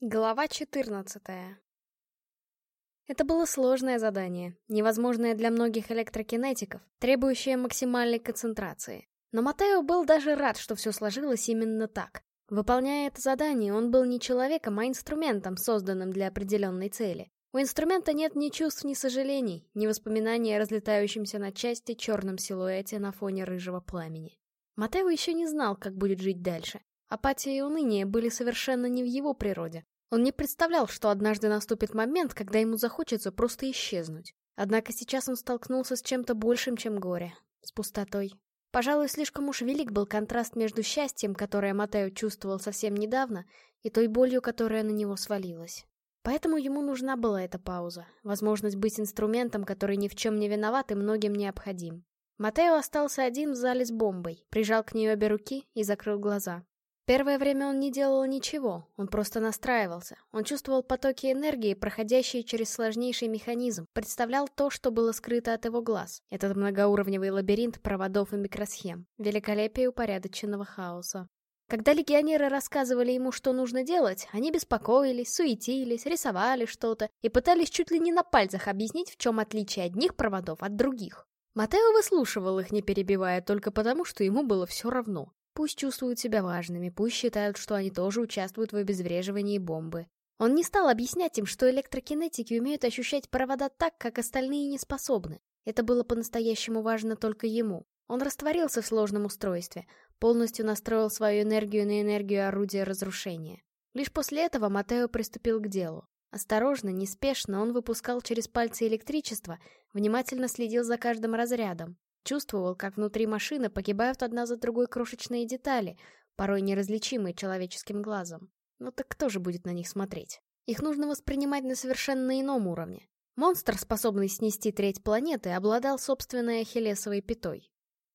Глава 14 Это было сложное задание, невозможное для многих электрокинетиков, требующее максимальной концентрации. Но Матео был даже рад, что все сложилось именно так. Выполняя это задание, он был не человеком, а инструментом, созданным для определенной цели. У инструмента нет ни чувств, ни сожалений, ни воспоминаний о разлетающемся на части черном силуэте на фоне рыжего пламени. Матео еще не знал, как будет жить дальше. Апатия и уныние были совершенно не в его природе. Он не представлял, что однажды наступит момент, когда ему захочется просто исчезнуть. Однако сейчас он столкнулся с чем-то большим, чем горе. С пустотой. Пожалуй, слишком уж велик был контраст между счастьем, которое Матео чувствовал совсем недавно, и той болью, которая на него свалилась. Поэтому ему нужна была эта пауза, возможность быть инструментом, который ни в чем не виноват и многим необходим. Матео остался один в зале с бомбой, прижал к ней обе руки и закрыл глаза. Первое время он не делал ничего, он просто настраивался. Он чувствовал потоки энергии, проходящие через сложнейший механизм, представлял то, что было скрыто от его глаз. Этот многоуровневый лабиринт проводов и микросхем. Великолепие упорядоченного хаоса. Когда легионеры рассказывали ему, что нужно делать, они беспокоились, суетились, рисовали что-то и пытались чуть ли не на пальцах объяснить, в чем отличие одних проводов от других. Матео выслушивал их, не перебивая, только потому, что ему было все равно. Пусть чувствуют себя важными, пусть считают, что они тоже участвуют в обезвреживании бомбы. Он не стал объяснять им, что электрокинетики умеют ощущать провода так, как остальные не способны. Это было по-настоящему важно только ему. Он растворился в сложном устройстве, полностью настроил свою энергию на энергию орудия разрушения. Лишь после этого Матео приступил к делу. Осторожно, неспешно он выпускал через пальцы электричество, внимательно следил за каждым разрядом. Чувствовал, как внутри машины погибают одна за другой крошечные детали, порой неразличимые человеческим глазом. Ну так кто же будет на них смотреть? Их нужно воспринимать на совершенно ином уровне. Монстр, способный снести треть планеты, обладал собственной ахиллесовой пятой.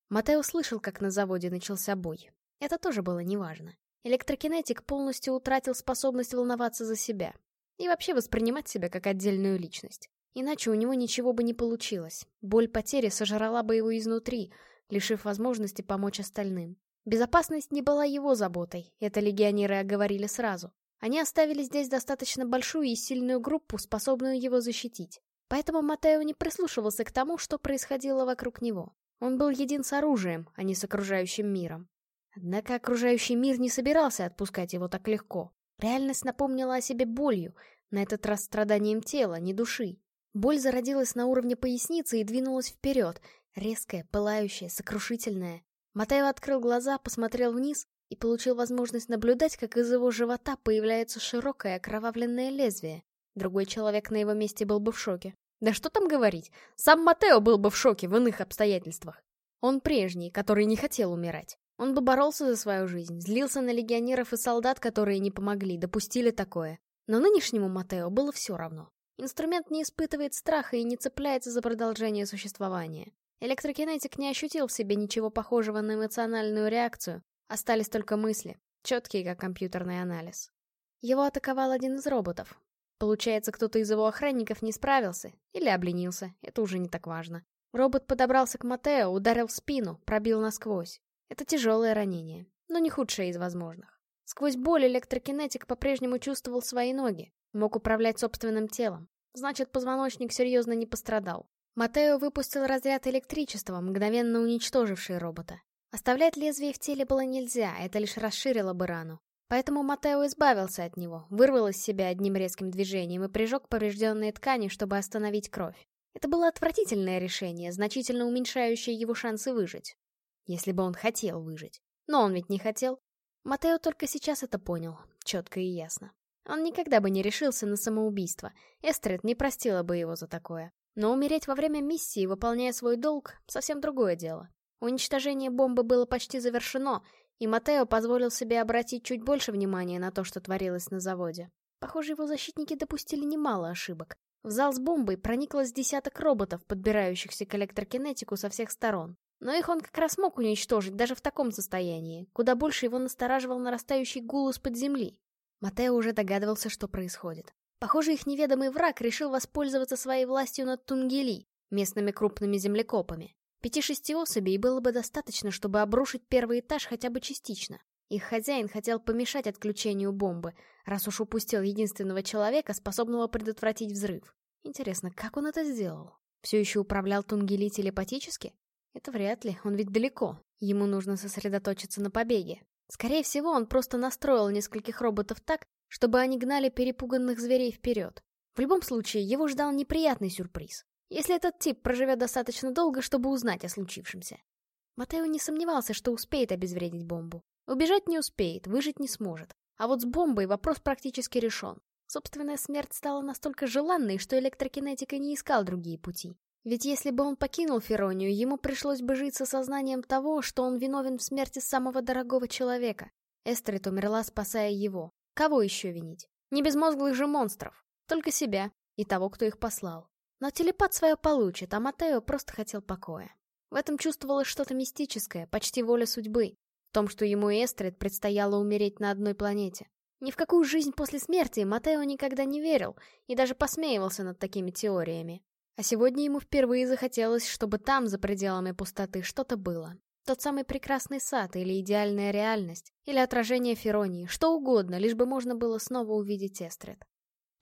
Матео слышал, как на заводе начался бой. Это тоже было неважно. Электрокинетик полностью утратил способность волноваться за себя. И вообще воспринимать себя как отдельную личность. Иначе у него ничего бы не получилось. Боль потери сожрала бы его изнутри, лишив возможности помочь остальным. Безопасность не была его заботой, это легионеры оговорили сразу. Они оставили здесь достаточно большую и сильную группу, способную его защитить. Поэтому Матео не прислушивался к тому, что происходило вокруг него. Он был един с оружием, а не с окружающим миром. Однако окружающий мир не собирался отпускать его так легко. Реальность напомнила о себе болью, на этот раз страданием тела, не души. Боль зародилась на уровне поясницы и двинулась вперед, резкая, пылающая, сокрушительная. Матео открыл глаза, посмотрел вниз и получил возможность наблюдать, как из его живота появляется широкое окровавленное лезвие. Другой человек на его месте был бы в шоке. Да что там говорить, сам Матео был бы в шоке в иных обстоятельствах. Он прежний, который не хотел умирать. Он бы боролся за свою жизнь, злился на легионеров и солдат, которые не помогли, допустили такое. Но нынешнему Матео было все равно. Инструмент не испытывает страха и не цепляется за продолжение существования. Электрокинетик не ощутил в себе ничего похожего на эмоциональную реакцию, остались только мысли, четкие как компьютерный анализ. Его атаковал один из роботов. Получается, кто-то из его охранников не справился или обленился, это уже не так важно. Робот подобрался к Матео, ударил в спину, пробил насквозь. Это тяжелое ранение, но не худшее из возможных. Сквозь боль электрокинетик по-прежнему чувствовал свои ноги, Мог управлять собственным телом. Значит, позвоночник серьезно не пострадал. Матео выпустил разряд электричества, мгновенно уничтоживший робота. Оставлять лезвие в теле было нельзя, это лишь расширило бы рану. Поэтому Матео избавился от него, вырвал из себя одним резким движением и прижег поврежденные ткани, чтобы остановить кровь. Это было отвратительное решение, значительно уменьшающее его шансы выжить. Если бы он хотел выжить. Но он ведь не хотел. Матео только сейчас это понял, четко и ясно. Он никогда бы не решился на самоубийство. Эстрид не простила бы его за такое. Но умереть во время миссии, выполняя свой долг, совсем другое дело. Уничтожение бомбы было почти завершено, и Матео позволил себе обратить чуть больше внимания на то, что творилось на заводе. Похоже, его защитники допустили немало ошибок. В зал с бомбой прониклось десяток роботов, подбирающихся к электрокинетику со всех сторон. Но их он как раз мог уничтожить даже в таком состоянии. Куда больше его настораживал нарастающий гул из-под земли. Матео уже догадывался, что происходит. Похоже, их неведомый враг решил воспользоваться своей властью над Тунгели, местными крупными землекопами. Пяти-шести особей было бы достаточно, чтобы обрушить первый этаж хотя бы частично. Их хозяин хотел помешать отключению бомбы, раз уж упустил единственного человека, способного предотвратить взрыв. Интересно, как он это сделал? Все еще управлял Тунгели телепатически? Это вряд ли, он ведь далеко. Ему нужно сосредоточиться на побеге. Скорее всего, он просто настроил нескольких роботов так, чтобы они гнали перепуганных зверей вперед. В любом случае, его ждал неприятный сюрприз. Если этот тип проживет достаточно долго, чтобы узнать о случившемся. Матео не сомневался, что успеет обезвредить бомбу. Убежать не успеет, выжить не сможет. А вот с бомбой вопрос практически решен. Собственная смерть стала настолько желанной, что электрокинетика не искал другие пути. Ведь если бы он покинул Феронию, ему пришлось бы жить со сознанием того, что он виновен в смерти самого дорогого человека. Эстрид умерла, спасая его. Кого еще винить? Не безмозглых же монстров. Только себя и того, кто их послал. Но телепат свое получит, а Матео просто хотел покоя. В этом чувствовалось что-то мистическое, почти воля судьбы. В том, что ему и Эстрид предстояло умереть на одной планете. Ни в какую жизнь после смерти Матео никогда не верил и даже посмеивался над такими теориями. А сегодня ему впервые захотелось, чтобы там, за пределами пустоты, что-то было. Тот самый прекрасный сад, или идеальная реальность, или отражение Феронии, что угодно, лишь бы можно было снова увидеть Эстрид.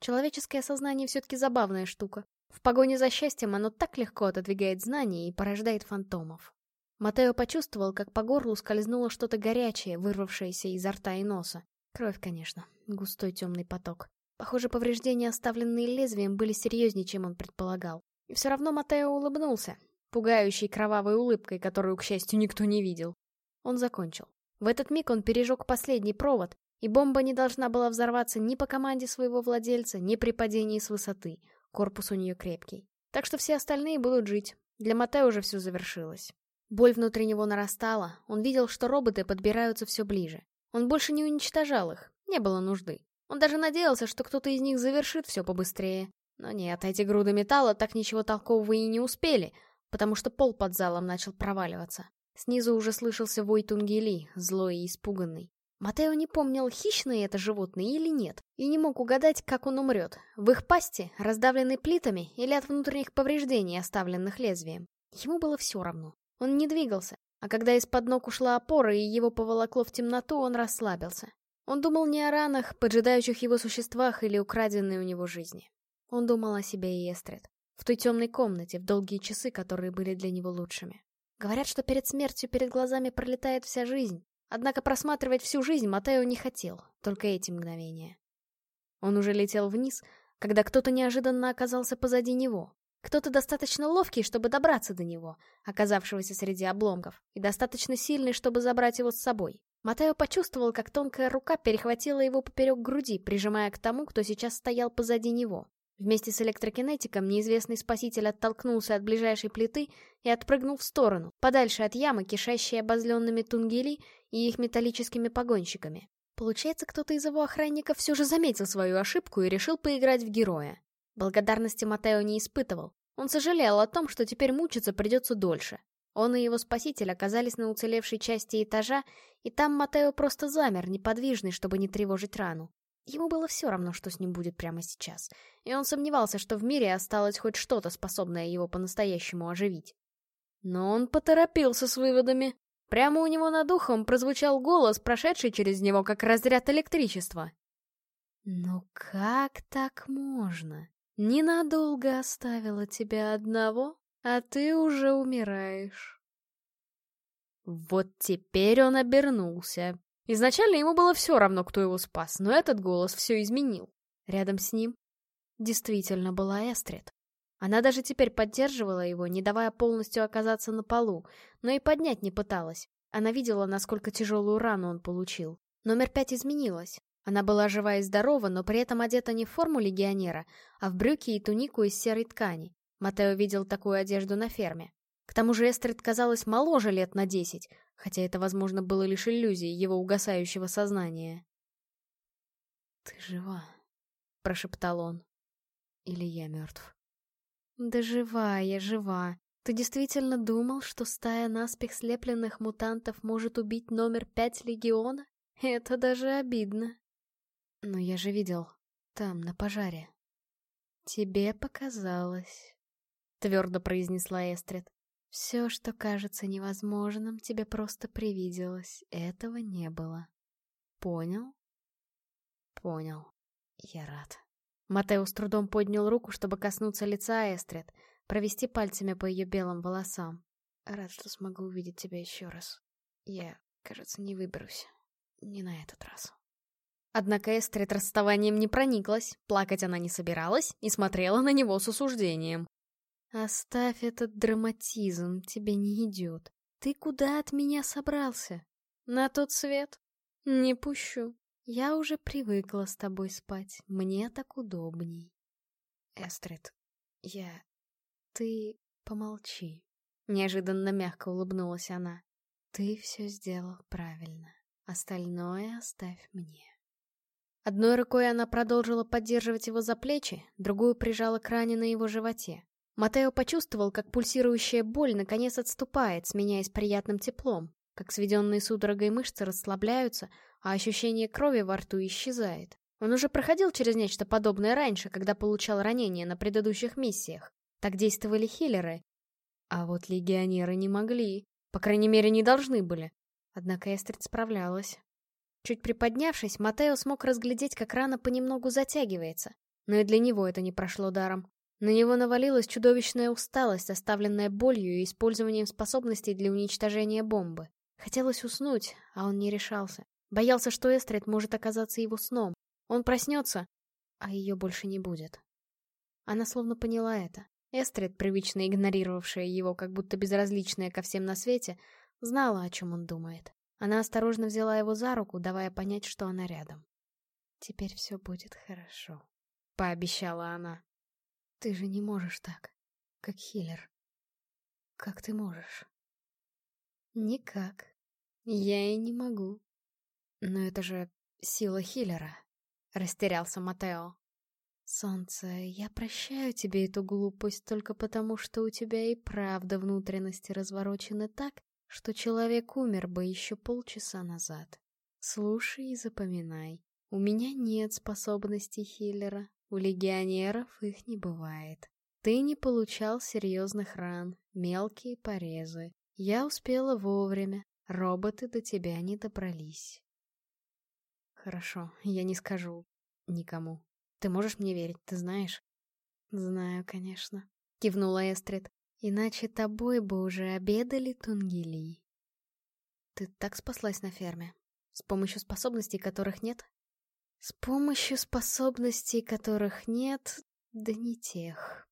Человеческое сознание все-таки забавная штука. В погоне за счастьем оно так легко отодвигает знания и порождает фантомов. Матео почувствовал, как по горлу скользнуло что-то горячее, вырвавшееся изо рта и носа. Кровь, конечно. Густой темный поток. Похоже, повреждения, оставленные лезвием, были серьезнее, чем он предполагал. И все равно Матео улыбнулся, пугающей кровавой улыбкой, которую, к счастью, никто не видел. Он закончил. В этот миг он пережег последний провод, и бомба не должна была взорваться ни по команде своего владельца, ни при падении с высоты. Корпус у нее крепкий. Так что все остальные будут жить. Для Матео уже все завершилось. Боль внутри него нарастала, он видел, что роботы подбираются все ближе. Он больше не уничтожал их, не было нужды. Он даже надеялся, что кто-то из них завершит все побыстрее. Но нет, эти груды металла так ничего толкового и не успели, потому что пол под залом начал проваливаться. Снизу уже слышался вой Тунгели, злой и испуганный. Матео не помнил, хищное это животное или нет, и не мог угадать, как он умрет. В их пасти, раздавленной плитами или от внутренних повреждений, оставленных лезвием. Ему было все равно. Он не двигался, а когда из-под ног ушла опора и его поволокло в темноту, он расслабился. Он думал не о ранах, поджидающих его существах или украденной у него жизни. Он думал о себе и Эстрид. В той темной комнате, в долгие часы, которые были для него лучшими. Говорят, что перед смертью перед глазами пролетает вся жизнь, Однако просматривать всю жизнь Матео не хотел, только эти мгновения. Он уже летел вниз, когда кто-то неожиданно оказался позади него. Кто-то достаточно ловкий, чтобы добраться до него, оказавшегося среди обломков, и достаточно сильный, чтобы забрать его с собой. Матео почувствовал, как тонкая рука перехватила его поперек груди, прижимая к тому, кто сейчас стоял позади него. Вместе с электрокинетиком неизвестный спаситель оттолкнулся от ближайшей плиты и отпрыгнул в сторону, подальше от ямы, кишащей обозленными тунгели и их металлическими погонщиками. Получается, кто-то из его охранников все же заметил свою ошибку и решил поиграть в героя. Благодарности Матео не испытывал. Он сожалел о том, что теперь мучиться придется дольше. Он и его спаситель оказались на уцелевшей части этажа, и там Матео просто замер, неподвижный, чтобы не тревожить рану. Ему было все равно, что с ним будет прямо сейчас, и он сомневался, что в мире осталось хоть что-то, способное его по-настоящему оживить. Но он поторопился с выводами. Прямо у него над ухом прозвучал голос, прошедший через него как разряд электричества. «Ну как так можно? Ненадолго оставила тебя одного, а ты уже умираешь». Вот теперь он обернулся. Изначально ему было все равно, кто его спас, но этот голос все изменил. Рядом с ним действительно была Эстрид. Она даже теперь поддерживала его, не давая полностью оказаться на полу, но и поднять не пыталась. Она видела, насколько тяжелую рану он получил. Номер пять изменилась. Она была жива и здорова, но при этом одета не в форму легионера, а в брюки и тунику из серой ткани. Матео видел такую одежду на ферме. К тому же Эстрид казалась моложе лет на десять, хотя это, возможно, было лишь иллюзией его угасающего сознания. «Ты жива», — прошептал он. «Или я мертв?» «Да жива я, жива. Ты действительно думал, что стая наспех слепленных мутантов может убить номер пять Легиона? Это даже обидно». «Но я же видел. Там, на пожаре». «Тебе показалось», — твердо произнесла Эстрид. Все, что кажется невозможным, тебе просто привиделось. Этого не было. понял? Понял. Я рад. Матео с трудом поднял руку, чтобы коснуться лица Эстрид, провести пальцами по ее белым волосам. Рад, что смогу увидеть тебя еще раз. Я, кажется, не выберусь. Не на этот раз. Однако Эстрид расставанием не прониклась, плакать она не собиралась и смотрела на него с осуждением. «Оставь этот драматизм, тебе не идет. Ты куда от меня собрался? На тот свет? Не пущу. Я уже привыкла с тобой спать, мне так удобней». «Эстрид, я... Ты помолчи». Неожиданно мягко улыбнулась она. «Ты все сделал правильно. Остальное оставь мне». Одной рукой она продолжила поддерживать его за плечи, другую прижала к ране на его животе. Матео почувствовал, как пульсирующая боль наконец отступает, сменяясь приятным теплом, как сведенные судорогой мышцы расслабляются, а ощущение крови во рту исчезает. Он уже проходил через нечто подобное раньше, когда получал ранения на предыдущих миссиях. Так действовали хиллеры. А вот легионеры не могли. По крайней мере, не должны были. Однако Эстрид справлялась. Чуть приподнявшись, Матео смог разглядеть, как рана понемногу затягивается. Но и для него это не прошло даром. На него навалилась чудовищная усталость, оставленная болью и использованием способностей для уничтожения бомбы. Хотелось уснуть, а он не решался. Боялся, что Эстрид может оказаться его сном. Он проснется, а ее больше не будет. Она словно поняла это. Эстрид, привычно игнорировавшая его, как будто безразличная ко всем на свете, знала, о чем он думает. Она осторожно взяла его за руку, давая понять, что она рядом. «Теперь все будет хорошо», — пообещала она. Ты же не можешь так, как хиллер. Как ты можешь? Никак. Я и не могу. Но это же сила хиллера, растерялся Матео. Солнце, я прощаю тебе эту глупость только потому, что у тебя и правда внутренности разворочены так, что человек умер бы еще полчаса назад. Слушай и запоминай. У меня нет способностей хиллера, у легионеров их не бывает. Ты не получал серьезных ран, мелкие порезы. Я успела вовремя, роботы до тебя не добрались. Хорошо, я не скажу никому. Ты можешь мне верить, ты знаешь? Знаю, конечно. Кивнула Эстрид. Иначе тобой бы уже обедали Тунгили. Ты так спаслась на ферме? С помощью способностей, которых нет? С помощью способностей, которых нет, да не тех.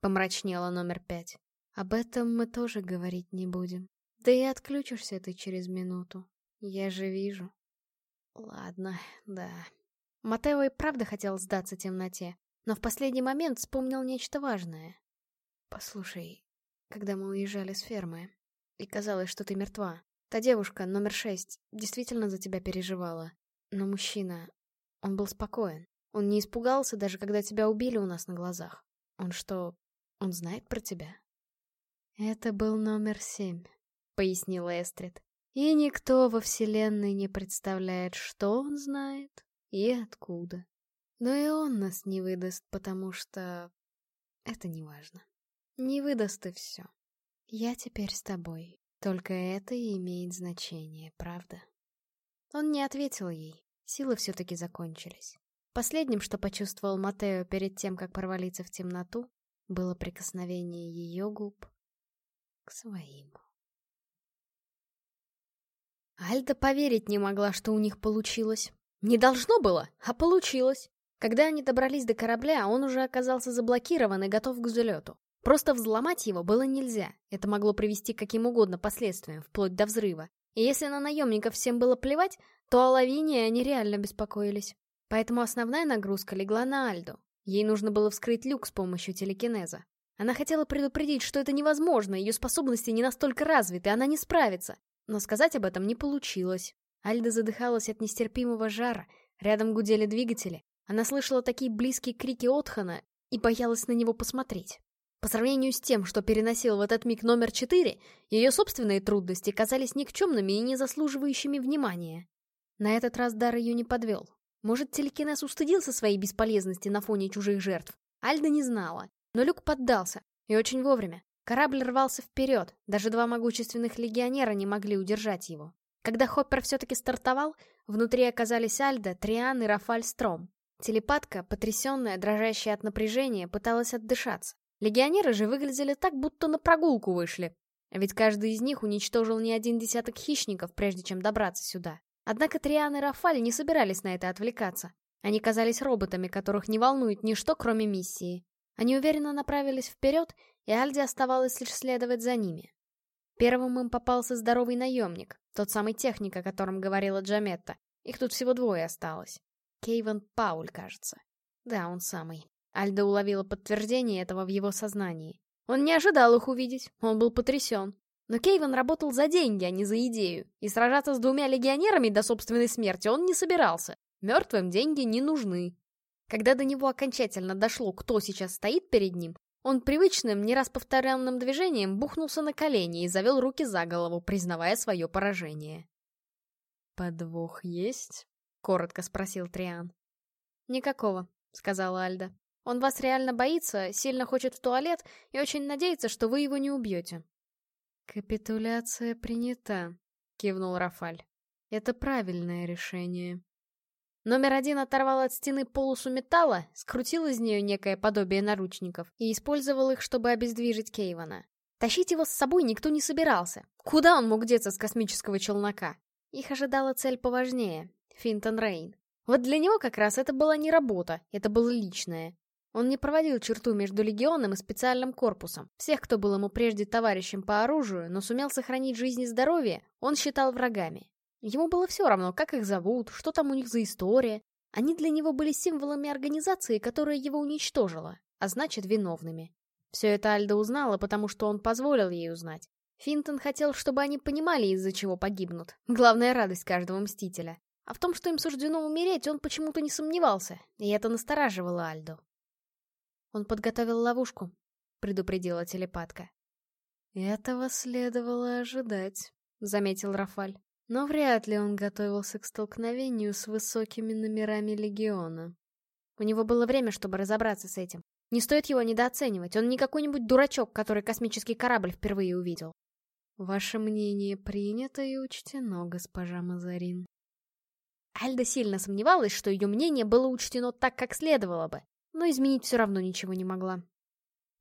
Помрачнела номер пять. Об этом мы тоже говорить не будем. Да и отключишься ты через минуту. Я же вижу. Ладно, да. Матео и правда хотел сдаться темноте, но в последний момент вспомнил нечто важное. Послушай, когда мы уезжали с фермы, и казалось, что ты мертва, та девушка, номер шесть, действительно за тебя переживала. Но мужчина, он был спокоен. Он не испугался, даже когда тебя убили у нас на глазах. Он что, он знает про тебя? Это был номер семь, пояснила Эстрид. И никто во Вселенной не представляет, что он знает и откуда. Но и он нас не выдаст, потому что... Это не важно. Не выдаст и все. Я теперь с тобой. Только это и имеет значение, правда? Он не ответил ей, Силы все-таки закончились. Последним, что почувствовал Матео перед тем, как провалиться в темноту, было прикосновение ее губ к своим. Альда поверить не могла, что у них получилось. Не должно было, а получилось. Когда они добрались до корабля, он уже оказался заблокирован и готов к взлету. Просто взломать его было нельзя. Это могло привести к каким угодно последствиям, вплоть до взрыва. И если на наемников всем было плевать, то о Лавинии они реально беспокоились. Поэтому основная нагрузка легла на Альду. Ей нужно было вскрыть люк с помощью телекинеза. Она хотела предупредить, что это невозможно, ее способности не настолько развиты, она не справится. Но сказать об этом не получилось. Альда задыхалась от нестерпимого жара, рядом гудели двигатели. Она слышала такие близкие крики Отхана и боялась на него посмотреть. По сравнению с тем, что переносил в этот миг номер четыре, ее собственные трудности казались никчемными и не заслуживающими внимания. На этот раз дар ее не подвел. Может, телекинез устыдился своей бесполезности на фоне чужих жертв? Альда не знала. Но Люк поддался. И очень вовремя. Корабль рвался вперед. Даже два могущественных легионера не могли удержать его. Когда Хоппер все-таки стартовал, Внутри оказались Альда, Триан и Рафаль Стром. Телепатка, потрясенная, дрожащая от напряжения, пыталась отдышаться. Легионеры же выглядели так, будто на прогулку вышли. Ведь каждый из них уничтожил не один десяток хищников, прежде чем добраться сюда. Однако Триан и Рафаль не собирались на это отвлекаться. Они казались роботами, которых не волнует ничто, кроме миссии. Они уверенно направились вперед, и Альде оставалось лишь следовать за ними. Первым им попался здоровый наемник, тот самый техник, о котором говорила Джаметта. Их тут всего двое осталось. Кейвен Пауль, кажется. Да, он самый. Альда уловила подтверждение этого в его сознании. Он не ожидал их увидеть, он был потрясен. Но Кейвен работал за деньги, а не за идею, и сражаться с двумя легионерами до собственной смерти он не собирался. Мертвым деньги не нужны. Когда до него окончательно дошло, кто сейчас стоит перед ним, он привычным, не раз повторенным движением бухнулся на колени и завел руки за голову, признавая свое поражение. «Подвох есть?» — коротко спросил Триан. «Никакого», — сказала Альда. «Он вас реально боится, сильно хочет в туалет и очень надеется, что вы его не убьете». «Капитуляция принята», — кивнул Рафаль. «Это правильное решение». Номер один оторвал от стены полосу металла, скрутил из нее некое подобие наручников и использовал их, чтобы обездвижить Кейвана. Тащить его с собой никто не собирался. Куда он мог деться с космического челнока? Их ожидала цель поважнее — Финтон Рейн. Вот для него как раз это была не работа, это было личное. Он не проводил черту между легионом и специальным корпусом. Всех, кто был ему прежде товарищем по оружию, но сумел сохранить жизнь и здоровье, он считал врагами. Ему было все равно, как их зовут, что там у них за история. Они для него были символами организации, которая его уничтожила, а значит, виновными. Все это Альда узнала, потому что он позволил ей узнать. Финтон хотел, чтобы они понимали, из-за чего погибнут. Главная радость каждого Мстителя. А в том, что им суждено умереть, он почему-то не сомневался, и это настораживало Альду. «Он подготовил ловушку», — предупредила телепатка. «Этого следовало ожидать», — заметил Рафаль. Но вряд ли он готовился к столкновению с высокими номерами Легиона. У него было время, чтобы разобраться с этим. Не стоит его недооценивать, он не какой-нибудь дурачок, который космический корабль впервые увидел. Ваше мнение принято и учтено, госпожа Мазарин. Альда сильно сомневалась, что ее мнение было учтено так, как следовало бы, но изменить все равно ничего не могла.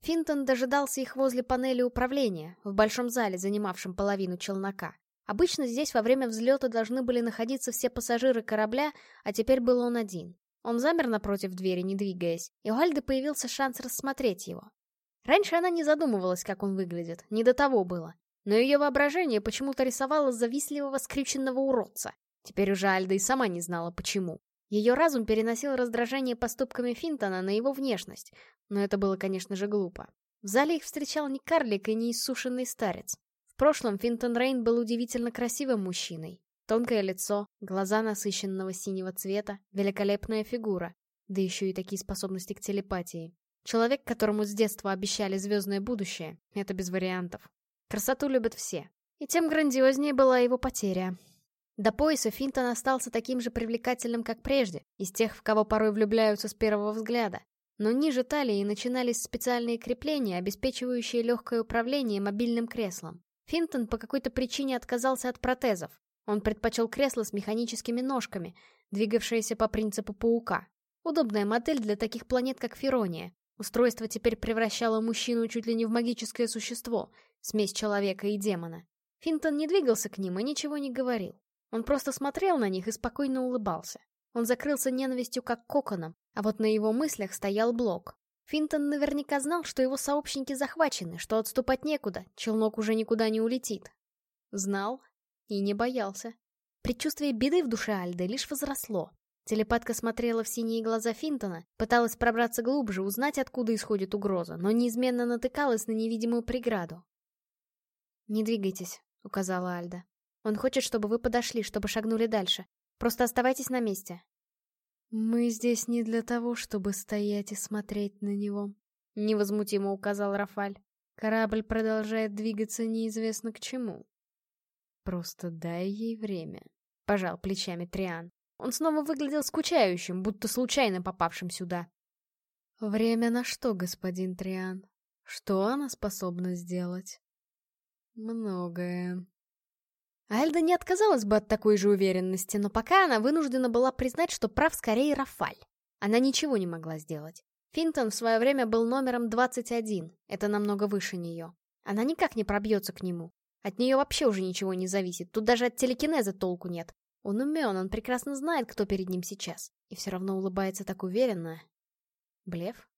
Финтон дожидался их возле панели управления, в большом зале, занимавшем половину челнока. Обычно здесь во время взлета должны были находиться все пассажиры корабля, а теперь был он один. Он замер напротив двери, не двигаясь, и у Альды появился шанс рассмотреть его. Раньше она не задумывалась, как он выглядит, не до того было. Но ее воображение почему-то рисовало завистливого скрюченного уродца. Теперь уже Альда и сама не знала, почему. Ее разум переносил раздражение поступками Финтона на его внешность, но это было, конечно же, глупо. В зале их встречал не карлик и не иссушенный старец. В прошлом Финтон Рейн был удивительно красивым мужчиной. Тонкое лицо, глаза насыщенного синего цвета, великолепная фигура, да еще и такие способности к телепатии. Человек, которому с детства обещали звездное будущее, это без вариантов. Красоту любят все. И тем грандиознее была его потеря. До пояса Финтон остался таким же привлекательным, как прежде, из тех, в кого порой влюбляются с первого взгляда. Но ниже талии начинались специальные крепления, обеспечивающие легкое управление мобильным креслом. Финтон по какой-то причине отказался от протезов. Он предпочел кресло с механическими ножками, двигавшееся по принципу паука. Удобная модель для таких планет, как Ферония. Устройство теперь превращало мужчину чуть ли не в магическое существо, смесь человека и демона. Финтон не двигался к ним и ничего не говорил. Он просто смотрел на них и спокойно улыбался. Он закрылся ненавистью как коконом, а вот на его мыслях стоял блок. Финтон наверняка знал, что его сообщники захвачены, что отступать некуда, челнок уже никуда не улетит. Знал и не боялся. Предчувствие беды в душе Альды лишь возросло. Телепатка смотрела в синие глаза Финтона, пыталась пробраться глубже, узнать, откуда исходит угроза, но неизменно натыкалась на невидимую преграду. «Не двигайтесь», — указала Альда. «Он хочет, чтобы вы подошли, чтобы шагнули дальше. Просто оставайтесь на месте. «Мы здесь не для того, чтобы стоять и смотреть на него», — невозмутимо указал Рафаль. «Корабль продолжает двигаться неизвестно к чему». «Просто дай ей время», — пожал плечами Триан. Он снова выглядел скучающим, будто случайно попавшим сюда. «Время на что, господин Триан? Что она способна сделать?» «Многое», Альда не отказалась бы от такой же уверенности, но пока она вынуждена была признать, что прав скорее Рафаль. Она ничего не могла сделать. Финтон в свое время был номером 21, это намного выше нее. Она никак не пробьется к нему. От нее вообще уже ничего не зависит, тут даже от телекинеза толку нет. Он умен, он прекрасно знает, кто перед ним сейчас. И все равно улыбается так уверенно. Блеф?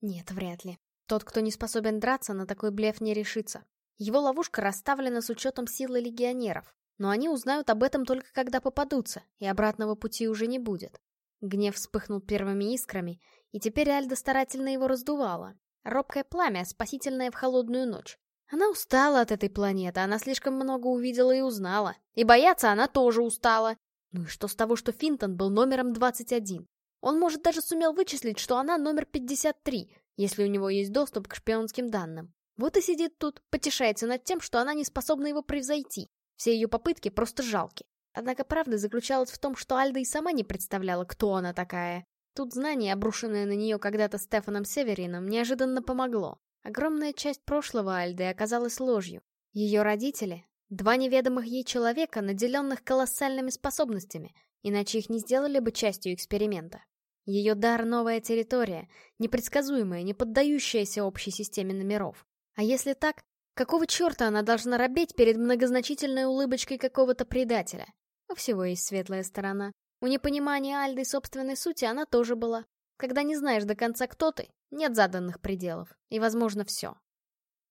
Нет, вряд ли. Тот, кто не способен драться, на такой блеф не решится. Его ловушка расставлена с учетом силы легионеров, но они узнают об этом только когда попадутся, и обратного пути уже не будет. Гнев вспыхнул первыми искрами, и теперь Альда старательно его раздувала. Робкое пламя, спасительное в холодную ночь. Она устала от этой планеты, она слишком много увидела и узнала. И бояться она тоже устала. Ну и что с того, что Финтон был номером 21? Он, может, даже сумел вычислить, что она номер 53, если у него есть доступ к шпионским данным. Вот и сидит тут, потешается над тем, что она не способна его превзойти. Все ее попытки просто жалки. Однако правда заключалась в том, что Альда и сама не представляла, кто она такая. Тут знание, обрушенное на нее когда-то Стефаном Северином, неожиданно помогло. Огромная часть прошлого Альды оказалась ложью. Ее родители — два неведомых ей человека, наделенных колоссальными способностями, иначе их не сделали бы частью эксперимента. Ее дар — новая территория, непредсказуемая, не поддающаяся общей системе номеров. А если так, какого черта она должна робеть перед многозначительной улыбочкой какого-то предателя? У всего есть светлая сторона. У непонимания Альды собственной сути она тоже была. Когда не знаешь до конца, кто ты, нет заданных пределов. И, возможно, все.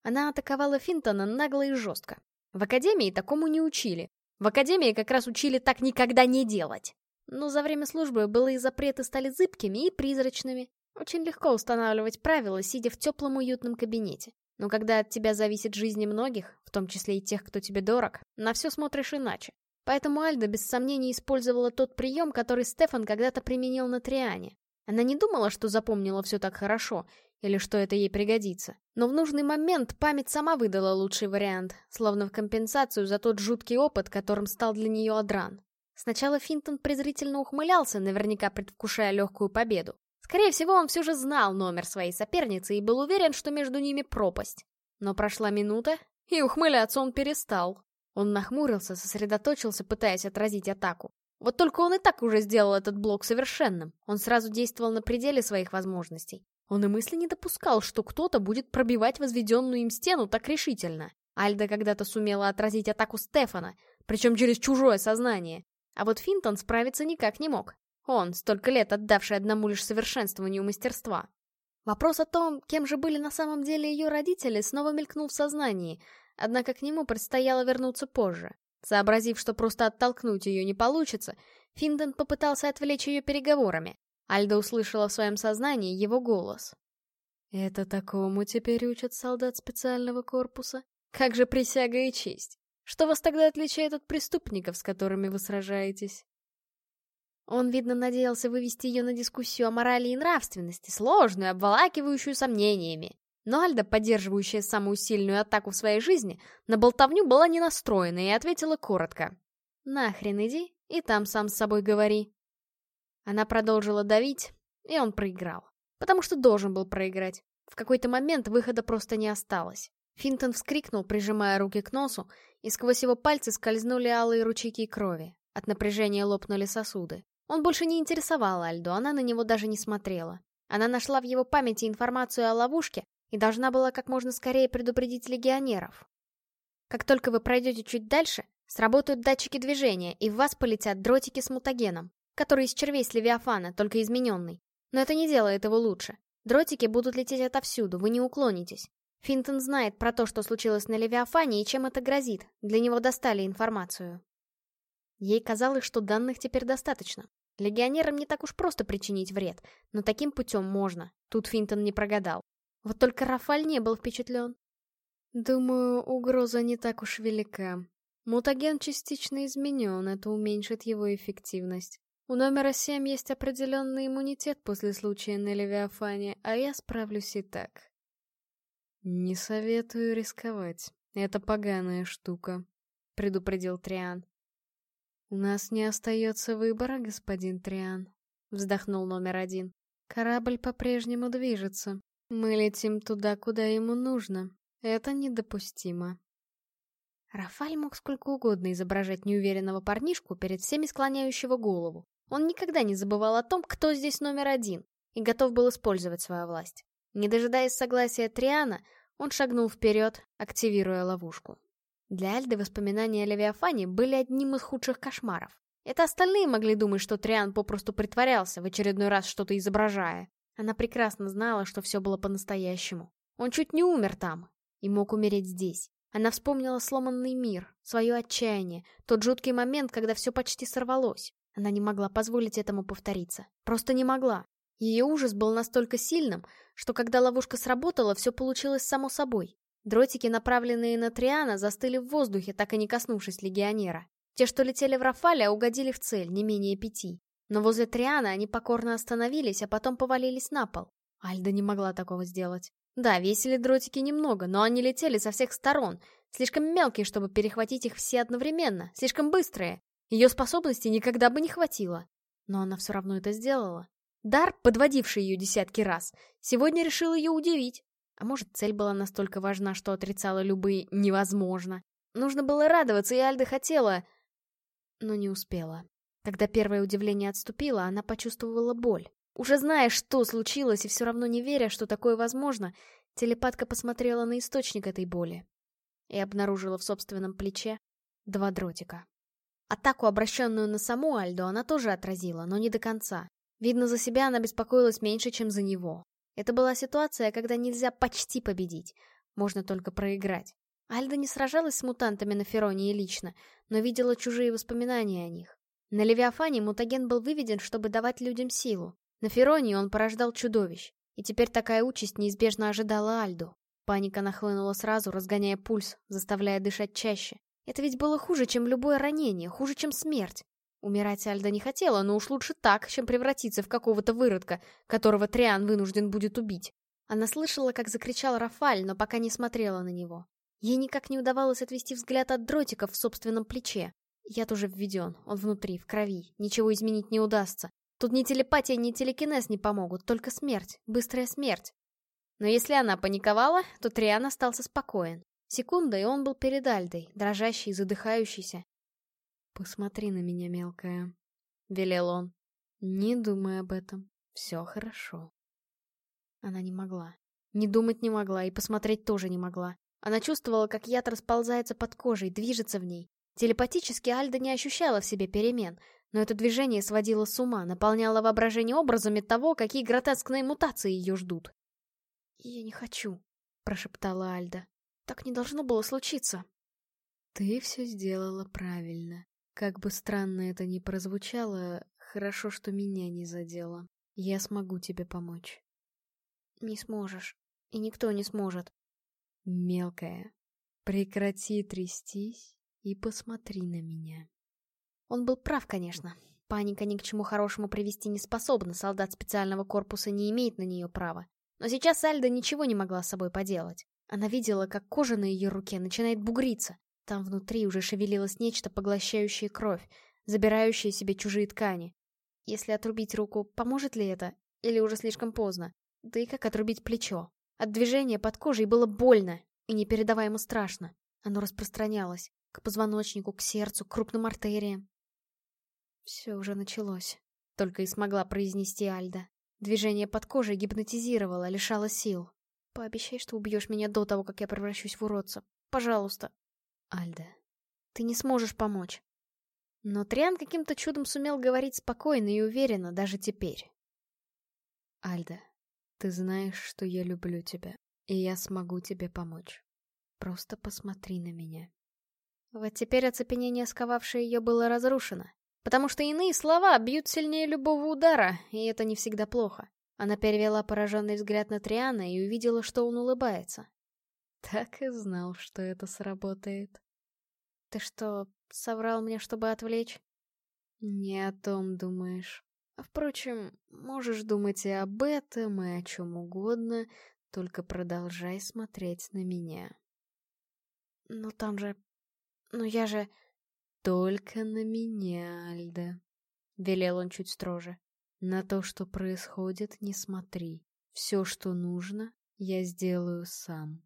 Она атаковала Финтона нагло и жестко. В Академии такому не учили. В Академии как раз учили так никогда не делать. Но за время службы былые запреты стали зыбкими и призрачными. Очень легко устанавливать правила, сидя в теплом уютном кабинете. Но когда от тебя зависит жизни многих, в том числе и тех, кто тебе дорог, на все смотришь иначе. Поэтому Альда без сомнений использовала тот прием, который Стефан когда-то применил на Триане. Она не думала, что запомнила все так хорошо, или что это ей пригодится. Но в нужный момент память сама выдала лучший вариант, словно в компенсацию за тот жуткий опыт, которым стал для нее Адран. Сначала Финтон презрительно ухмылялся, наверняка предвкушая легкую победу. Скорее всего, он все же знал номер своей соперницы и был уверен, что между ними пропасть. Но прошла минута, и ухмыляться он перестал. Он нахмурился, сосредоточился, пытаясь отразить атаку. Вот только он и так уже сделал этот блок совершенным. Он сразу действовал на пределе своих возможностей. Он и мысли не допускал, что кто-то будет пробивать возведенную им стену так решительно. Альда когда-то сумела отразить атаку Стефана, причем через чужое сознание. А вот Финтон справиться никак не мог. Он, столько лет отдавший одному лишь совершенствованию мастерства. Вопрос о том, кем же были на самом деле ее родители, снова мелькнул в сознании, однако к нему предстояло вернуться позже. Сообразив, что просто оттолкнуть ее не получится, Финден попытался отвлечь ее переговорами. Альда услышала в своем сознании его голос. «Это такому теперь учат солдат специального корпуса? Как же присяга и честь? Что вас тогда отличает от преступников, с которыми вы сражаетесь?» Он, видно, надеялся вывести ее на дискуссию о морали и нравственности, сложную, обволакивающую сомнениями. Но Альда, поддерживающая самую сильную атаку в своей жизни, на болтовню была не настроена и ответила коротко. «Нахрен иди и там сам с собой говори». Она продолжила давить, и он проиграл. Потому что должен был проиграть. В какой-то момент выхода просто не осталось. Финтон вскрикнул, прижимая руки к носу, и сквозь его пальцы скользнули алые ручейки крови. От напряжения лопнули сосуды. Он больше не интересовал Альду, она на него даже не смотрела. Она нашла в его памяти информацию о ловушке и должна была как можно скорее предупредить легионеров. Как только вы пройдете чуть дальше, сработают датчики движения, и в вас полетят дротики с мутагеном, который из червей с Левиафана, только измененный. Но это не делает его лучше. Дротики будут лететь отовсюду, вы не уклонитесь. Финтон знает про то, что случилось на Левиафане и чем это грозит. Для него достали информацию. Ей казалось, что данных теперь достаточно. Легионерам не так уж просто причинить вред, но таким путем можно. Тут Финтон не прогадал. Вот только Рафаль не был впечатлен. Думаю, угроза не так уж велика. Мутаген частично изменен, это уменьшит его эффективность. У номера 7 есть определенный иммунитет после случая на Левиафане, а я справлюсь и так. Не советую рисковать. Это поганая штука, предупредил Триан. «У нас не остается выбора, господин Триан», — вздохнул номер один. «Корабль по-прежнему движется. Мы летим туда, куда ему нужно. Это недопустимо». Рафаль мог сколько угодно изображать неуверенного парнишку перед всеми склоняющего голову. Он никогда не забывал о том, кто здесь номер один, и готов был использовать свою власть. Не дожидаясь согласия Триана, он шагнул вперед, активируя ловушку. Для Альды воспоминания о Левиафане были одним из худших кошмаров. Это остальные могли думать, что Триан попросту притворялся, в очередной раз что-то изображая. Она прекрасно знала, что все было по-настоящему. Он чуть не умер там и мог умереть здесь. Она вспомнила сломанный мир, свое отчаяние, тот жуткий момент, когда все почти сорвалось. Она не могла позволить этому повториться. Просто не могла. Ее ужас был настолько сильным, что когда ловушка сработала, все получилось само собой. Дротики, направленные на Триана, застыли в воздухе, так и не коснувшись легионера. Те, что летели в Рафаля, угодили в цель, не менее пяти. Но возле Триана они покорно остановились, а потом повалились на пол. Альда не могла такого сделать. Да, весили дротики немного, но они летели со всех сторон. Слишком мелкие, чтобы перехватить их все одновременно. Слишком быстрые. Ее способностей никогда бы не хватило. Но она все равно это сделала. Дар, подводивший ее десятки раз, сегодня решил ее удивить. А может, цель была настолько важна, что отрицала любые «невозможно». Нужно было радоваться, и Альда хотела... Но не успела. Когда первое удивление отступило, она почувствовала боль. Уже зная, что случилось, и все равно не веря, что такое возможно, телепатка посмотрела на источник этой боли и обнаружила в собственном плече два дротика. Атаку, обращенную на саму Альду, она тоже отразила, но не до конца. Видно, за себя она беспокоилась меньше, чем за него. Это была ситуация, когда нельзя почти победить, можно только проиграть. Альда не сражалась с мутантами на Феронии лично, но видела чужие воспоминания о них. На Левиафане мутаген был выведен, чтобы давать людям силу. На Феронии он порождал чудовищ, и теперь такая участь неизбежно ожидала Альду. Паника нахлынула сразу, разгоняя пульс, заставляя дышать чаще. Это ведь было хуже, чем любое ранение, хуже, чем смерть. Умирать Альда не хотела, но уж лучше так, чем превратиться в какого-то выродка, которого Триан вынужден будет убить. Она слышала, как закричал Рафаль, но пока не смотрела на него. Ей никак не удавалось отвести взгляд от дротиков в собственном плече. Яд уже введен, он внутри, в крови, ничего изменить не удастся. Тут ни телепатия, ни телекинез не помогут, только смерть, быстрая смерть. Но если она паниковала, то Триан остался спокоен. Секунда, и он был перед Альдой, дрожащий, задыхающийся. «Посмотри на меня, мелкая», — велел он. «Не думай об этом, все хорошо». Она не могла. Не думать не могла, и посмотреть тоже не могла. Она чувствовала, как яд расползается под кожей, движется в ней. Телепатически Альда не ощущала в себе перемен, но это движение сводило с ума, наполняло воображение образами того, какие гротескные мутации ее ждут. «Я не хочу», — прошептала Альда. «Так не должно было случиться». «Ты все сделала правильно. Как бы странно это ни прозвучало, хорошо, что меня не задело. Я смогу тебе помочь». «Не сможешь. И никто не сможет». «Мелкая, прекрати трястись и посмотри на меня». Он был прав, конечно. Паника ни к чему хорошему привести не способна, солдат специального корпуса не имеет на нее права. Но сейчас Альда ничего не могла с собой поделать. Она видела, как кожа на ее руке начинает бугриться. Там внутри уже шевелилось нечто, поглощающее кровь, забирающее себе чужие ткани. Если отрубить руку, поможет ли это? Или уже слишком поздно? Да и как отрубить плечо? От движения под кожей было больно и непередаваемо страшно. Оно распространялось к позвоночнику, к сердцу, к крупным артериям. Все уже началось. Только и смогла произнести Альда. Движение под кожей гипнотизировало, лишало сил. Пообещай, что убьешь меня до того, как я превращусь в уродца. Пожалуйста. Альда, ты не сможешь помочь. Но Триан каким-то чудом сумел говорить спокойно и уверенно даже теперь. Альда, ты знаешь, что я люблю тебя, и я смогу тебе помочь. Просто посмотри на меня. Вот теперь оцепенение, сковавшее ее, было разрушено. Потому что иные слова бьют сильнее любого удара, и это не всегда плохо. Она перевела пораженный взгляд на Триана и увидела, что он улыбается. Так и знал, что это сработает. Ты что, соврал мне, чтобы отвлечь? Не о том думаешь. А впрочем, можешь думать и об этом, и о чем угодно, только продолжай смотреть на меня. Но там же... Ну я же... «Только на меня, Альда», — велел он чуть строже. «На то, что происходит, не смотри. Все, что нужно, я сделаю сам».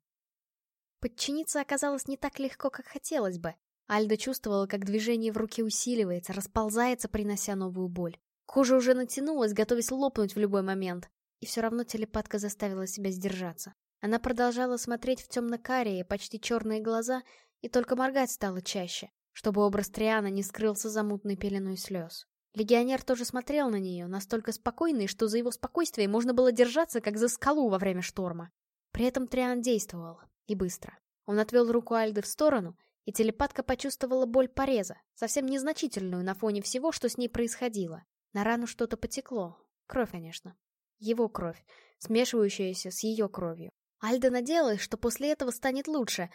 Подчиниться оказалось не так легко, как хотелось бы. Альда чувствовала, как движение в руке усиливается, расползается, принося новую боль. Кожа уже натянулась, готовясь лопнуть в любой момент. И все равно телепатка заставила себя сдержаться. Она продолжала смотреть в темно-карие, почти черные глаза, и только моргать стало чаще, чтобы образ Триана не скрылся за мутной пеленой слез. Легионер тоже смотрел на нее, настолько спокойный, что за его спокойствие можно было держаться, как за скалу во время шторма. При этом Триан действовал, и быстро. Он отвел руку Альды в сторону, и телепатка почувствовала боль пореза, совсем незначительную на фоне всего, что с ней происходило. На рану что-то потекло. Кровь, конечно. Его кровь, смешивающаяся с ее кровью. Альда надеялась, что после этого станет лучше,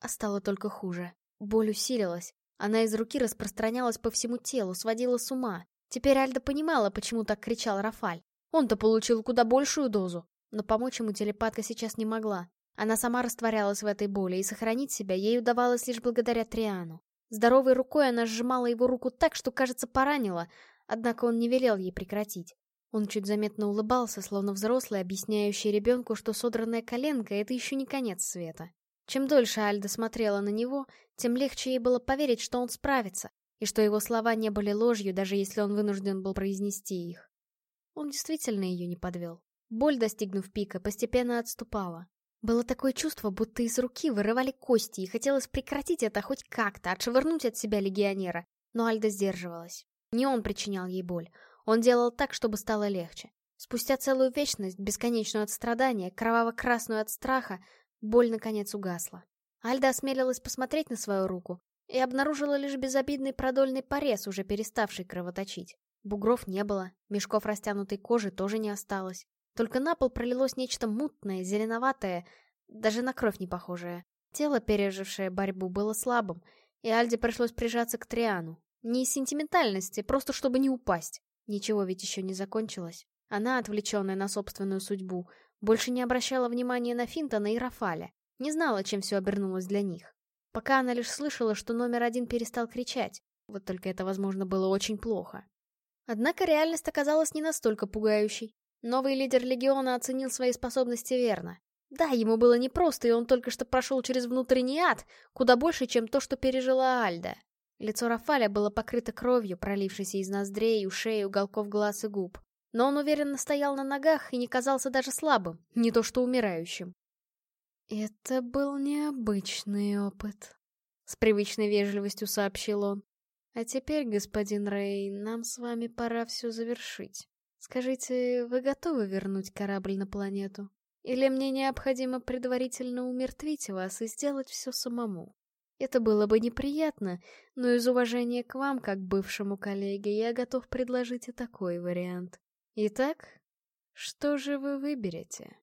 а стало только хуже. Боль усилилась. Она из руки распространялась по всему телу, сводила с ума. Теперь Альда понимала, почему так кричал Рафаль. Он-то получил куда большую дозу. Но помочь ему телепатка сейчас не могла. Она сама растворялась в этой боли, и сохранить себя ей удавалось лишь благодаря Триану. Здоровой рукой она сжимала его руку так, что, кажется, поранила, однако он не велел ей прекратить. Он чуть заметно улыбался, словно взрослый, объясняющий ребенку, что содранная коленка — это еще не конец света. Чем дольше Альда смотрела на него, тем легче ей было поверить, что он справится, и что его слова не были ложью, даже если он вынужден был произнести их. Он действительно ее не подвел. Боль, достигнув пика, постепенно отступала. Было такое чувство, будто из руки вырывали кости, и хотелось прекратить это хоть как-то, отшвырнуть от себя легионера. Но Альда сдерживалась. Не он причинял ей боль. Он делал так, чтобы стало легче. Спустя целую вечность, бесконечную от страдания, кроваво-красную от страха, боль наконец угасла. Альда осмелилась посмотреть на свою руку и обнаружила лишь безобидный продольный порез, уже переставший кровоточить. Бугров не было, мешков растянутой кожи тоже не осталось. Только на пол пролилось нечто мутное, зеленоватое, даже на кровь не похожее. Тело, пережившее борьбу, было слабым, и Альде пришлось прижаться к Триану. Не из сентиментальности, просто чтобы не упасть. Ничего ведь еще не закончилось. Она, отвлеченная на собственную судьбу, больше не обращала внимания на Финтона и Рафаля, не знала, чем все обернулось для них. Пока она лишь слышала, что номер один перестал кричать, вот только это, возможно, было очень плохо. Однако реальность оказалась не настолько пугающей. Новый лидер Легиона оценил свои способности верно. Да, ему было непросто, и он только что прошел через внутренний ад, куда больше, чем то, что пережила Альда. Лицо Рафаля было покрыто кровью, пролившейся из ноздрей, ушей, уголков глаз и губ. Но он уверенно стоял на ногах и не казался даже слабым, не то что умирающим. «Это был необычный опыт», — с привычной вежливостью сообщил он. «А теперь, господин Рэй, нам с вами пора все завершить. Скажите, вы готовы вернуть корабль на планету? Или мне необходимо предварительно умертвить вас и сделать все самому?» Это было бы неприятно, но из уважения к вам, как бывшему коллеге, я готов предложить и такой вариант. Итак, что же вы выберете?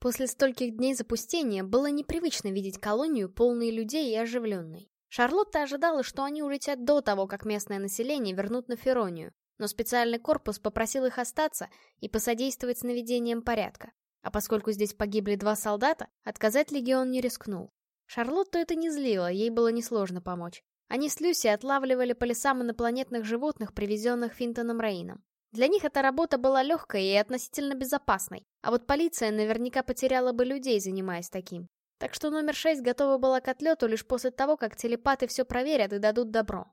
После стольких дней запустения было непривычно видеть колонию, полной людей и оживленной. Шарлотта ожидала, что они улетят до того, как местное население вернут на Феронию, но специальный корпус попросил их остаться и посодействовать с наведением порядка. А поскольку здесь погибли два солдата, отказать Легион не рискнул. Шарлотту это не злило, ей было несложно помочь. Они с Люси отлавливали по лесам инопланетных животных, привезенных Финтоном Рейном. Для них эта работа была легкой и относительно безопасной, а вот полиция наверняка потеряла бы людей, занимаясь таким. Так что номер шесть готова была к отлету лишь после того, как телепаты все проверят и дадут добро.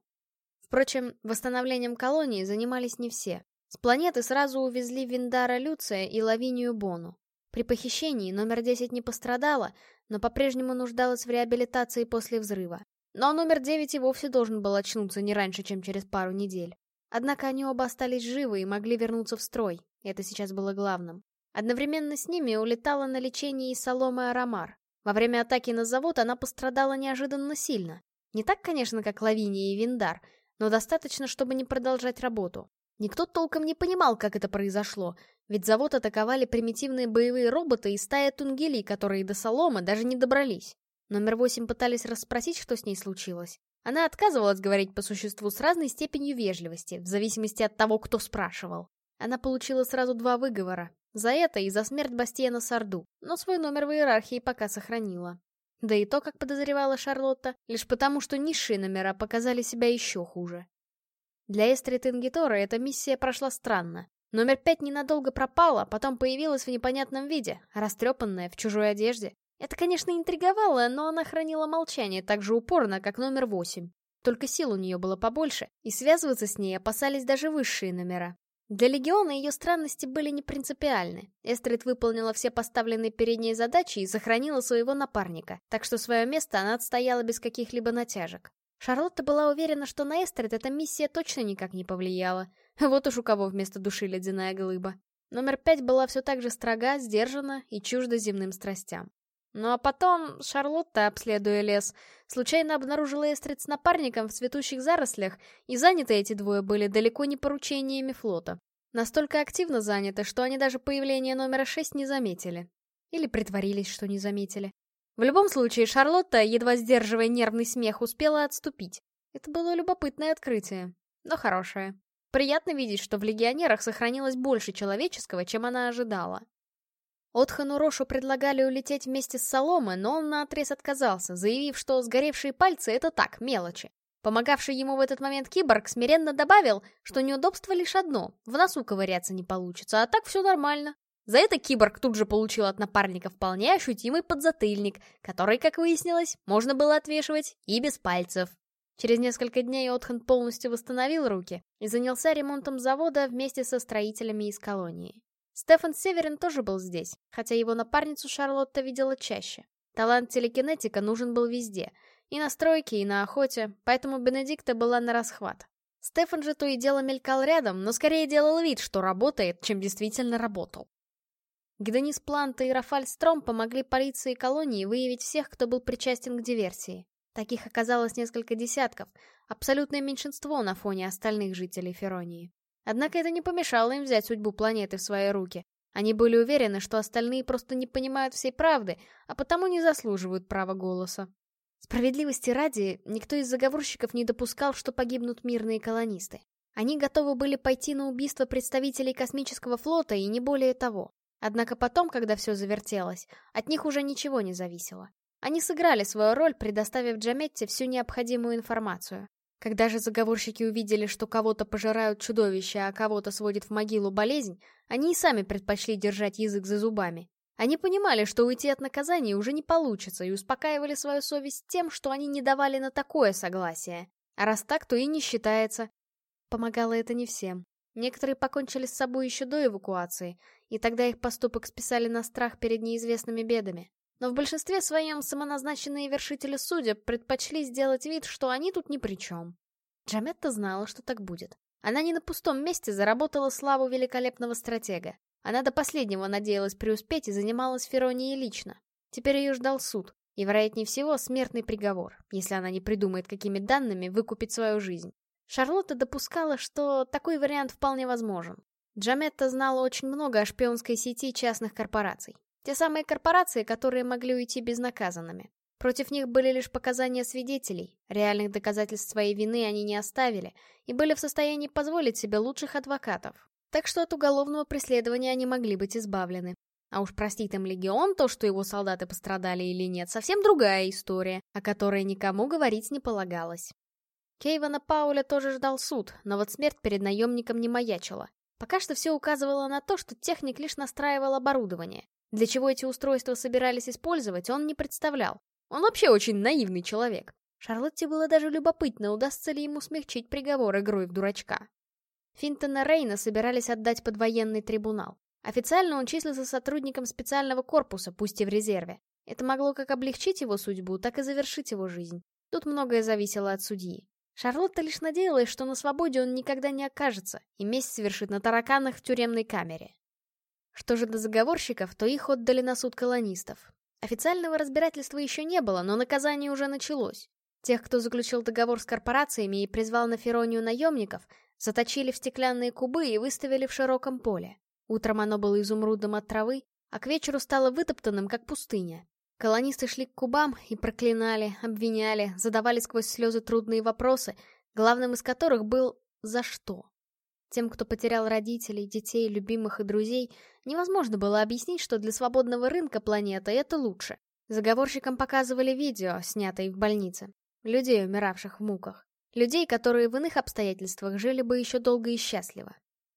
Впрочем, восстановлением колонии занимались не все. С планеты сразу увезли Виндара Люция и Лавинию Бону. При похищении номер 10 не пострадала, но по-прежнему нуждалась в реабилитации после взрыва. Но номер 9 и вовсе должен был очнуться не раньше, чем через пару недель. Однако они оба остались живы и могли вернуться в строй. Это сейчас было главным. Одновременно с ними улетала на лечение и Солома Арамар. Во время атаки на завод она пострадала неожиданно сильно. Не так, конечно, как Лавиния и Виндар, но достаточно, чтобы не продолжать работу. Никто толком не понимал, как это произошло, ведь завод атаковали примитивные боевые роботы и стая тунгелей, которые до Солома даже не добрались. Номер восемь пытались расспросить, что с ней случилось. Она отказывалась говорить по существу с разной степенью вежливости, в зависимости от того, кто спрашивал. Она получила сразу два выговора. За это и за смерть Бастиена Сарду, но свой номер в иерархии пока сохранила. Да и то, как подозревала Шарлотта, лишь потому, что низшие номера показали себя еще хуже. Для Эстри Тенгитора эта миссия прошла странно. Номер пять ненадолго пропала, потом появилась в непонятном виде, растрепанная, в чужой одежде. Это, конечно, интриговало, но она хранила молчание так же упорно, как номер восемь. Только сил у нее было побольше, и связываться с ней опасались даже высшие номера. Для Легиона ее странности были не принципиальны. Эстрид выполнила все поставленные перед ней задачи и сохранила своего напарника, так что свое место она отстояла без каких-либо натяжек. Шарлотта была уверена, что на Эстрид эта миссия точно никак не повлияла. Вот уж у кого вместо души ледяная глыба. Номер пять была все так же строга, сдержана и чужда земным страстям. Ну а потом Шарлотта, обследуя лес, случайно обнаружила Эстрид с напарником в цветущих зарослях, и заняты эти двое были далеко не поручениями флота. Настолько активно заняты, что они даже появление номера 6 не заметили. Или притворились, что не заметили. В любом случае, Шарлотта, едва сдерживая нервный смех, успела отступить. Это было любопытное открытие, но хорошее. Приятно видеть, что в легионерах сохранилось больше человеческого, чем она ожидала. Отхану Рошу предлагали улететь вместе с Соломой, но он наотрез отказался, заявив, что сгоревшие пальцы — это так, мелочи. Помогавший ему в этот момент киборг смиренно добавил, что неудобство лишь одно — в носу ковыряться не получится, а так все нормально. За это киборг тут же получил от напарника вполне ощутимый подзатыльник, который, как выяснилось, можно было отвешивать и без пальцев. Через несколько дней Отхан полностью восстановил руки и занялся ремонтом завода вместе со строителями из колонии. Стефан Северин тоже был здесь, хотя его напарницу Шарлотта видела чаще. Талант телекинетика нужен был везде, и на стройке, и на охоте, поэтому Бенедикта была на расхват. Стефан же то и дело мелькал рядом, но скорее делал вид, что работает, чем действительно работал. Гедонис Планта и Рафаль Стром помогли полиции колонии выявить всех, кто был причастен к диверсии. Таких оказалось несколько десятков, абсолютное меньшинство на фоне остальных жителей Феронии. Однако это не помешало им взять судьбу планеты в свои руки. Они были уверены, что остальные просто не понимают всей правды, а потому не заслуживают права голоса. Справедливости ради, никто из заговорщиков не допускал, что погибнут мирные колонисты. Они готовы были пойти на убийство представителей космического флота и не более того. Однако потом, когда все завертелось, от них уже ничего не зависело. Они сыграли свою роль, предоставив Джаметте всю необходимую информацию. Когда же заговорщики увидели, что кого-то пожирают чудовища, а кого-то сводит в могилу болезнь, они и сами предпочли держать язык за зубами. Они понимали, что уйти от наказания уже не получится, и успокаивали свою совесть тем, что они не давали на такое согласие. А раз так, то и не считается. Помогало это не всем. Некоторые покончили с собой еще до эвакуации, и тогда их поступок списали на страх перед неизвестными бедами. Но в большинстве своем самоназначенные вершители судеб предпочли сделать вид, что они тут ни при чем. Джаметта знала, что так будет. Она не на пустом месте заработала славу великолепного стратега. Она до последнего надеялась преуспеть и занималась Феронией лично. Теперь ее ждал суд, и, вероятнее всего, смертный приговор, если она не придумает, какими данными выкупить свою жизнь. Шарлотта допускала, что такой вариант вполне возможен. Джаметта знала очень много о шпионской сети частных корпораций. Те самые корпорации, которые могли уйти безнаказанными. Против них были лишь показания свидетелей, реальных доказательств своей вины они не оставили и были в состоянии позволить себе лучших адвокатов. Так что от уголовного преследования они могли быть избавлены. А уж простит им Легион то, что его солдаты пострадали или нет, совсем другая история, о которой никому говорить не полагалось. Кейвана Пауля тоже ждал суд, но вот смерть перед наемником не маячила. Пока что все указывало на то, что техник лишь настраивал оборудование. Для чего эти устройства собирались использовать, он не представлял. Он вообще очень наивный человек. Шарлотте было даже любопытно, удастся ли ему смягчить приговор игрой в дурачка. Финтона Рейна собирались отдать под военный трибунал. Официально он числился сотрудником специального корпуса, пусть и в резерве. Это могло как облегчить его судьбу, так и завершить его жизнь. Тут многое зависело от судьи. Шарлотта лишь надеялась, что на свободе он никогда не окажется, и месть совершит на тараканах в тюремной камере. Что же до заговорщиков, то их отдали на суд колонистов. Официального разбирательства еще не было, но наказание уже началось. Тех, кто заключил договор с корпорациями и призвал на Феронию наемников, заточили в стеклянные кубы и выставили в широком поле. Утром оно было изумрудом от травы, а к вечеру стало вытоптанным, как пустыня. Колонисты шли к кубам и проклинали, обвиняли, задавали сквозь слезы трудные вопросы, главным из которых был «за что?». Тем, кто потерял родителей, детей, любимых и друзей, невозможно было объяснить, что для свободного рынка планеты это лучше. Заговорщикам показывали видео, снятые в больнице. Людей, умиравших в муках. Людей, которые в иных обстоятельствах жили бы еще долго и счастливо.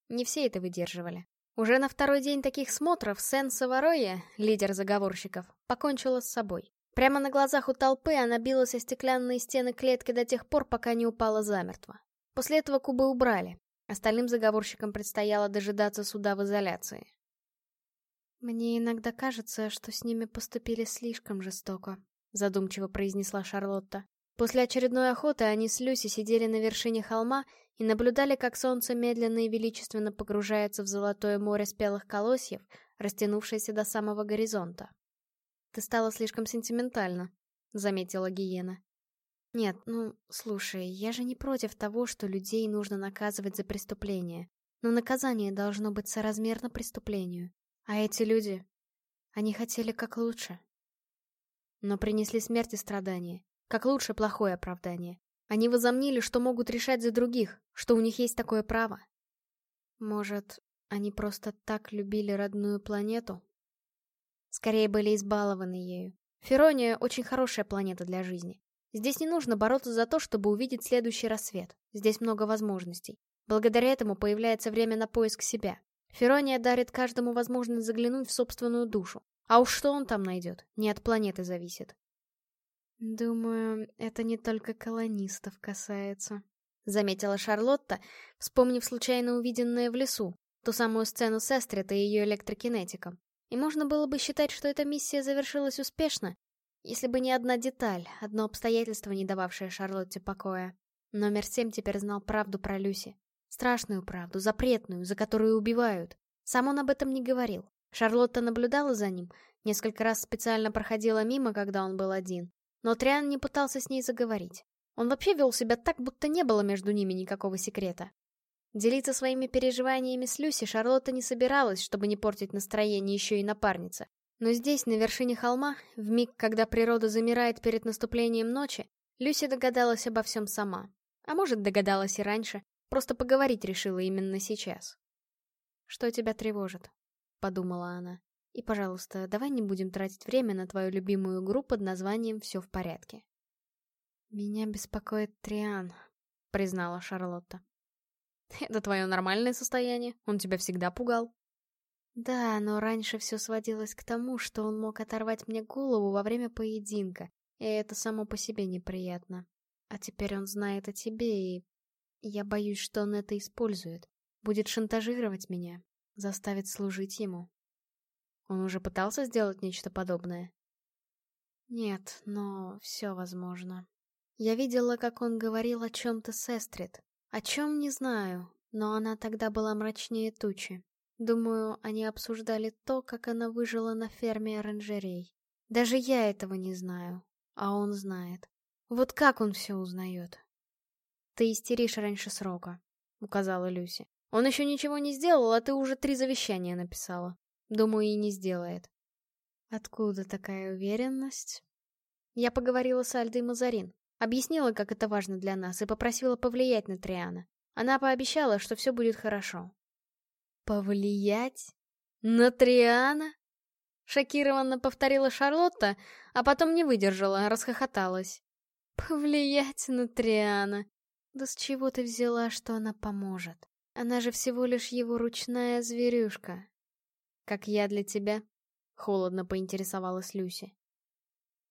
Не все это выдерживали. Уже на второй день таких смотров Сен Савароя, лидер заговорщиков, покончила с собой. Прямо на глазах у толпы она билась о стеклянные стены клетки до тех пор, пока не упала замертво. После этого кубы убрали. Остальным заговорщикам предстояло дожидаться суда в изоляции. «Мне иногда кажется, что с ними поступили слишком жестоко», — задумчиво произнесла Шарлотта. После очередной охоты они с Люси сидели на вершине холма и наблюдали, как солнце медленно и величественно погружается в золотое море спелых колосьев, растянувшееся до самого горизонта. «Ты стала слишком сентиментальна», — заметила Гиена. «Нет, ну, слушай, я же не против того, что людей нужно наказывать за преступления. Но наказание должно быть соразмерно преступлению. А эти люди... Они хотели как лучше. Но принесли смерть и страдания. Как лучше плохое оправдание. Они возомнили, что могут решать за других, что у них есть такое право. Может, они просто так любили родную планету? Скорее были избалованы ею. Ферония — очень хорошая планета для жизни. Здесь не нужно бороться за то, чтобы увидеть следующий рассвет. Здесь много возможностей. Благодаря этому появляется время на поиск себя. Ферония дарит каждому возможность заглянуть в собственную душу. А уж что он там найдет, не от планеты зависит. «Думаю, это не только колонистов касается», — заметила Шарлотта, вспомнив случайно увиденное в лесу, ту самую сцену с Эстрит и ее электрокинетиком. И можно было бы считать, что эта миссия завершилась успешно, если бы не одна деталь, одно обстоятельство, не дававшее Шарлотте покоя. Номер семь теперь знал правду про Люси. Страшную правду, запретную, за которую убивают. Сам он об этом не говорил. Шарлотта наблюдала за ним, несколько раз специально проходила мимо, когда он был один. Но Триан не пытался с ней заговорить. Он вообще вел себя так, будто не было между ними никакого секрета. Делиться своими переживаниями с Люси Шарлотта не собиралась, чтобы не портить настроение еще и напарнице. Но здесь, на вершине холма, в миг, когда природа замирает перед наступлением ночи, Люси догадалась обо всем сама. А может, догадалась и раньше, Просто поговорить решила именно сейчас. «Что тебя тревожит?» — подумала она. «И, пожалуйста, давай не будем тратить время на твою любимую игру под названием «Все в порядке». «Меня беспокоит Триан», — признала Шарлотта. «Это твое нормальное состояние? Он тебя всегда пугал?» «Да, но раньше все сводилось к тому, что он мог оторвать мне голову во время поединка, и это само по себе неприятно. А теперь он знает о тебе и я боюсь, что он это использует. Будет шантажировать меня, заставит служить ему. Он уже пытался сделать нечто подобное? Нет, но все возможно. Я видела, как он говорил о чем-то с Эстрид. О чем, не знаю, но она тогда была мрачнее тучи. Думаю, они обсуждали то, как она выжила на ферме оранжерей. Даже я этого не знаю, а он знает. Вот как он все узнает? «Ты истеришь раньше срока», — указала Люси. «Он еще ничего не сделал, а ты уже три завещания написала. Думаю, и не сделает». «Откуда такая уверенность?» Я поговорила с Альдой Мазарин, объяснила, как это важно для нас, и попросила повлиять на Триана. Она пообещала, что все будет хорошо. «Повлиять? На Триана?» Шокированно повторила Шарлотта, а потом не выдержала, расхохоталась. «Повлиять на Триана? Да с чего ты взяла, что она поможет? Она же всего лишь его ручная зверюшка. Как я для тебя? Холодно поинтересовалась Люси.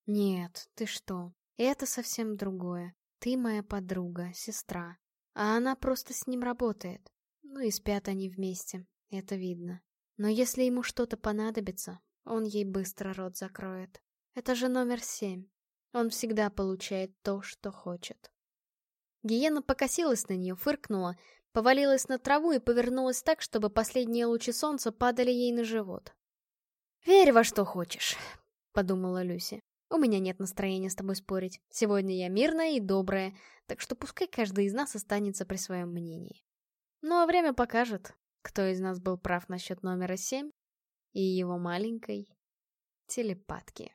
Нет, ты что? Это совсем другое. Ты моя подруга, сестра. А она просто с ним работает. Ну и спят они вместе, это видно. Но если ему что-то понадобится, он ей быстро рот закроет. Это же номер семь. Он всегда получает то, что хочет. Гиена покосилась на нее, фыркнула, повалилась на траву и повернулась так, чтобы последние лучи солнца падали ей на живот. «Верь во что хочешь», — подумала Люси. «У меня нет настроения с тобой спорить. Сегодня я мирная и добрая, так что пускай каждый из нас останется при своем мнении. Ну а время покажет, кто из нас был прав насчет номера семь и его маленькой телепатки».